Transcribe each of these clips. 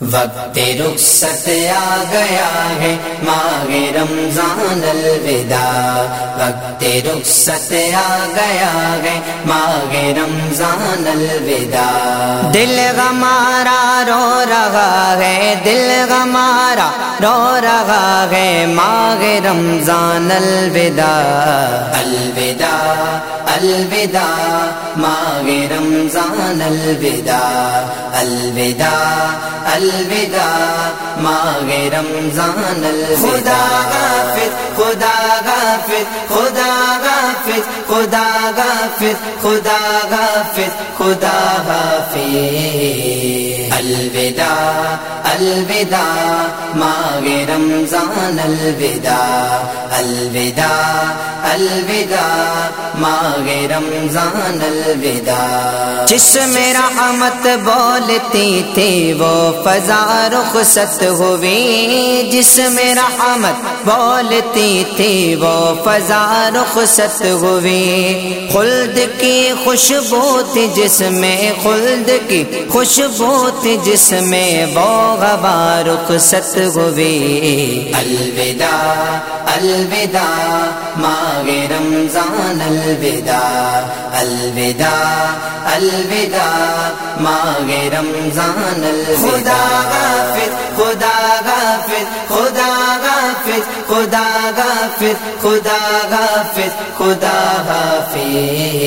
وقت رخصت آ گیا ہے، ماہ رمضان الوداع۔ وقت رخصت آ گیا ہے، ماہ رمضان الوداع۔ دل گمارا رو رہا ہے، دل گمارا رو رہا ہے ماہ رمضان الوداع. الوداع الوداع ماہ رمضان الوداع. الوداع الوداع ماہ رمضان الخدا غافر خدا غافر خدا غافر خدا غافر خدا غافر خدا حافظ الوداع الوداع ماہ رمضان الوداع. الوداع الوداع ماہ رمضان الوداع. جس میں رحمت بولتی تھی، وہ فضا رخصت ہوئی. جس میں رحمت بولتی تھی، وہ فضا رخصت ہوئی. خلد کی خوشبو تھی، جس میں خلد کی خوشبو تھی. جس میں وہ ہوا رخصت ہوئی الوداع الوداع ماہ رمضان الوداع الوداع الوداع ماہ رمضان الخدا غافر خدا غافر خدا غافر خدا غافر خدا غافر خدا حافظ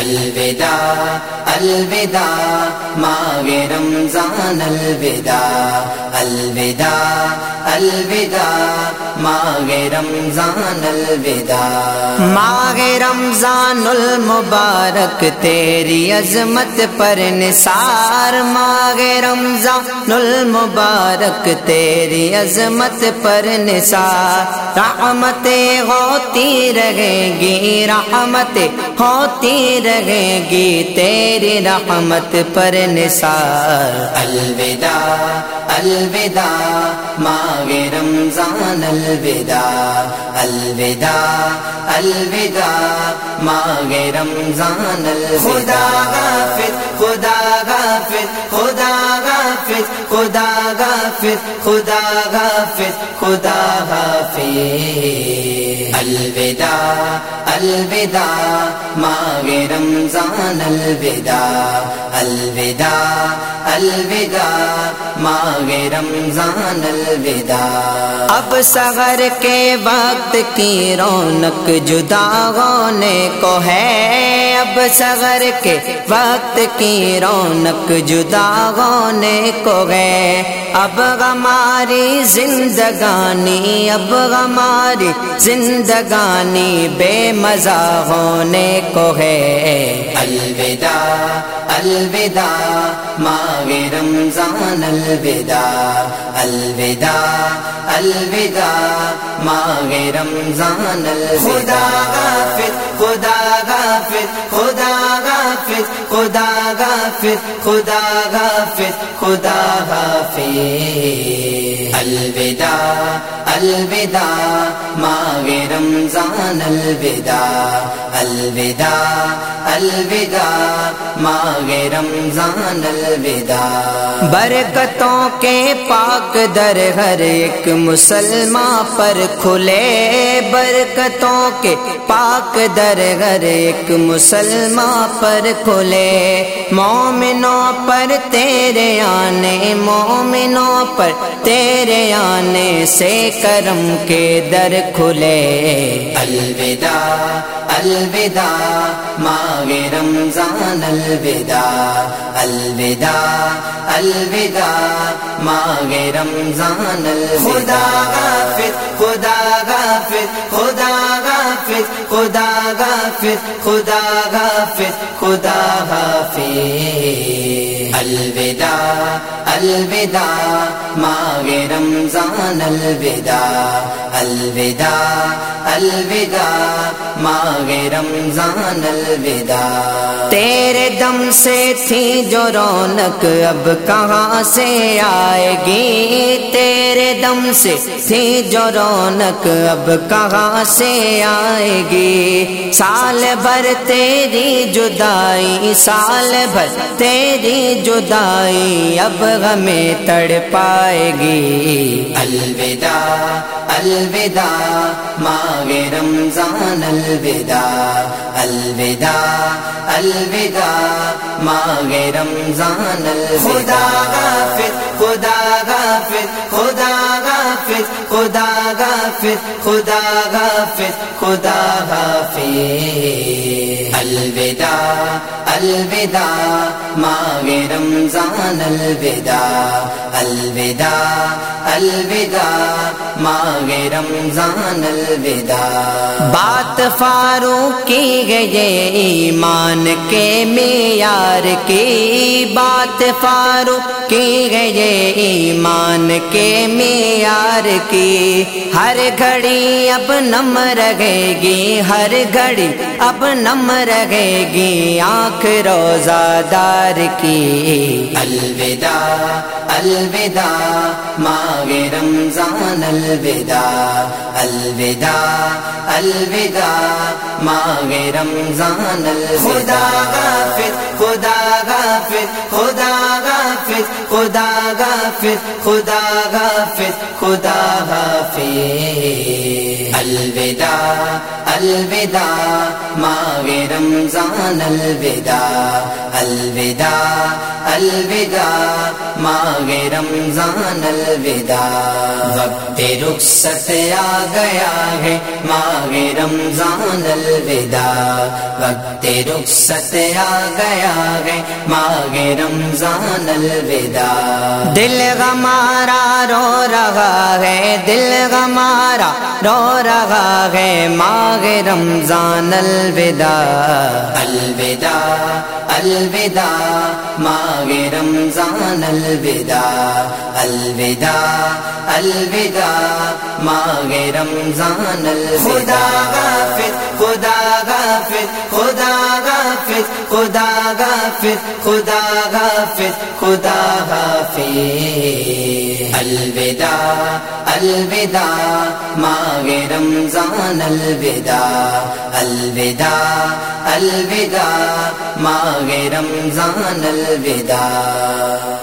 الوداع الوداع ماہ رمضان الوداع. الوداع الوداع ماہ رمضان الوداع. ماہ رمضان المبارک، تیری عظمت پر نثار. ماہ رمضان المبارک، تیری عظمت پر نثار. رحمتیں ہوتی رہے گی رحمتیں ہوتی رہے گی، تیری رحمت پر نثار۔ الوداع الوداع ماہ رمضان الوداع۔ الوداع الوداع ماہ رمضان غافر خدا غافر خدا غافر خدا غافر خدا غافر خدا حافظ الوداع الوداع ماہ رمضان الوداع. الوداع الوداع ماہ رمضان الوداع. اب سغر کے وقت کی رونق جدا ہونے کو ہے۔ اب سغر کے وقت کی رونق جدا ہونے کو ہے۔ اب ہماری زندگانی، اب ہماری زندگانی بے مزہ ہونے کو ہے۔ الوداع الوداع ماہ رمضان، الوداع الوداع الوداع ماہ رمضان الخدا غافر، خدا غافر خدا غافر خدا غافر خدا غافر، خدا حافظ الوداع الوداع ماہ رمضان الوداع. الوداع الوداع ماہ رمضان الوداع. برکتوں کے پاک در ہر ایک مسلمان پر کھلے، برکتوں کے پاک در ہر ایک مسلمان پر کھلے. مومنوں پر تیرے آنے، مومنوں پر تیرے آنے سے کرم کے در کھلے۔ الوداع الوداع، ماہ رمضان، الوداع الوداع الوداع، ماہ رمضان الخدا غافر، خدا غافر خدا غافر خدا غافر خدا غافر، خدا حافظ الوداع الوداع ماہ رمضان الوداع الوداع الوداع ماہ رمضان الوداع تیرے دم سے تھی جو رونق اب کہاں سے آئے گی تیرے دم سے تھی جو رونق اب کہاں سے آئے گی سال بھر تیری جدائی سال بھر تیری جدائی اب ہمیں تڑ پائے گی۔ الوداع الوداع ماہ رمضان الوداع الوداع الوداع ماہ رمضان الوداع۔ غافر خدا غافر خدا غافر خدا غافر خدا غافر خدا غافر الوداع الوداع ماہ رمضان، الوداع۔ الوداع الوداع ماہ رمضان، الوداع۔ بات فاروق کی گئے ایمان کے معیار کی بات فاروق کی گئے ایمان کے معیار کی۔ ہر گھڑی اب نم رہے گی، ہر گھڑی اب نم رہے گی۔ آنکھ روزہ دار کی۔ الوداع الوداع، ماہ رمضان، الوداع الوداع الوداع، ماہ رمضان، الوداع۔ غافر، خدا غافل خدا غافل خدا غافل خدا غافل خدا غافل. الوداع الوداع ماہ رمضان الوداع. الوداع الوداع ماہ رمضان الوداع. وقت رخصت آ گیا ہے ماہ رمضان الوداع. وقت رخصت آ گیا ہے ماہ رمضان الوداع. دل ہمارا رو رہا ہے، دل ہمارا رو رہا ہے ماہ رمضان الوداع۔ الوداع الوداع ماہ رمضان الوداع۔ الوداع الوداع ماہ رمضان الوداع۔ غافر خدا غافر خدا حافظ، خدا غافظ خدا غافظ، خدا حافظ۔ الوداع الوداع ماغ رمضان، الوداع۔ الوداع الوداع ماغ رمضان، الوداع۔